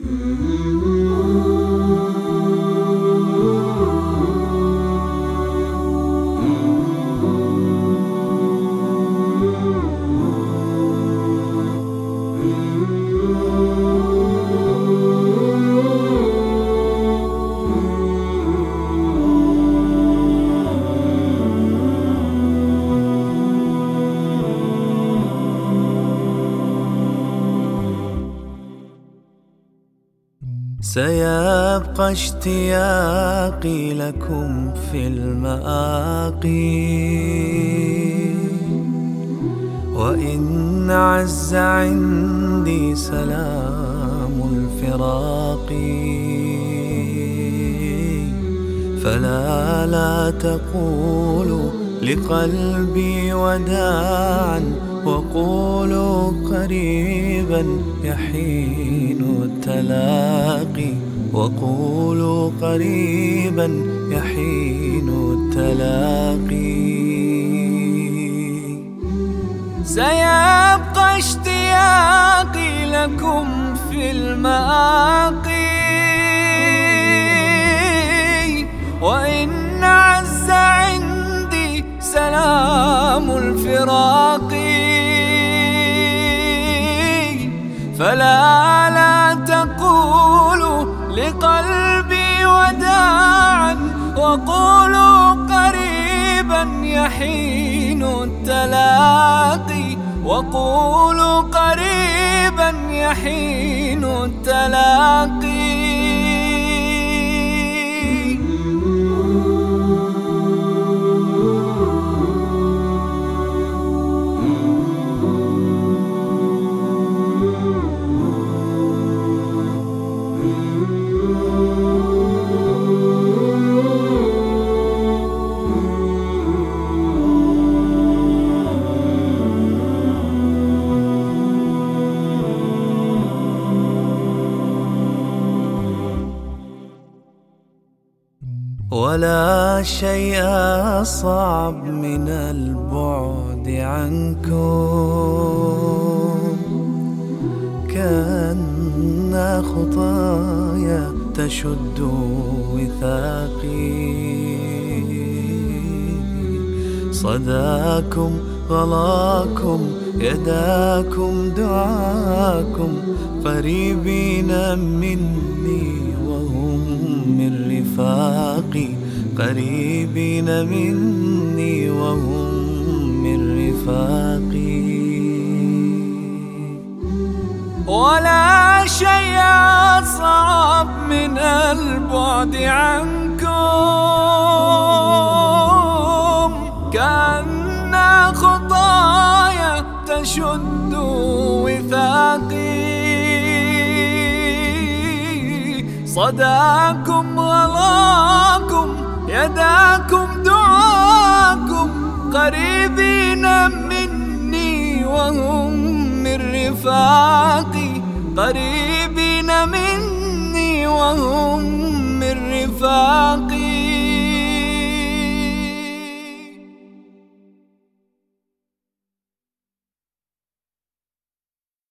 Mm-hmm. سيبقى اشتياقي لكم في المآقي. وإن عز عندي سلام الفراق. فلا لا تقولوا لقلبي وداعا وقولوا قريبا يحين التلاقي وقولوا قريبا يحين التلاقي سيبقى اشتياقي لكم في المآقي ألم الفراق فلا لا تقولوا لقلبي وداعا وقولوا قريبا يحين التلاقي وقولوا قريبا يحين التلاقي ولا شيء أصعب من البعد عنكم كأن خطايا تشد وثاقي. صداكم غلاكم يداكم دعاكم. قريبين مني والله الحق قريبين مني وهم من رفاقي. ولا شيء أصعب من البعد عنكم. كأن خطايا تشد وثاقي. صداكم غلط يداكم دعاكم قريبين مني وهم من رفاقي قريب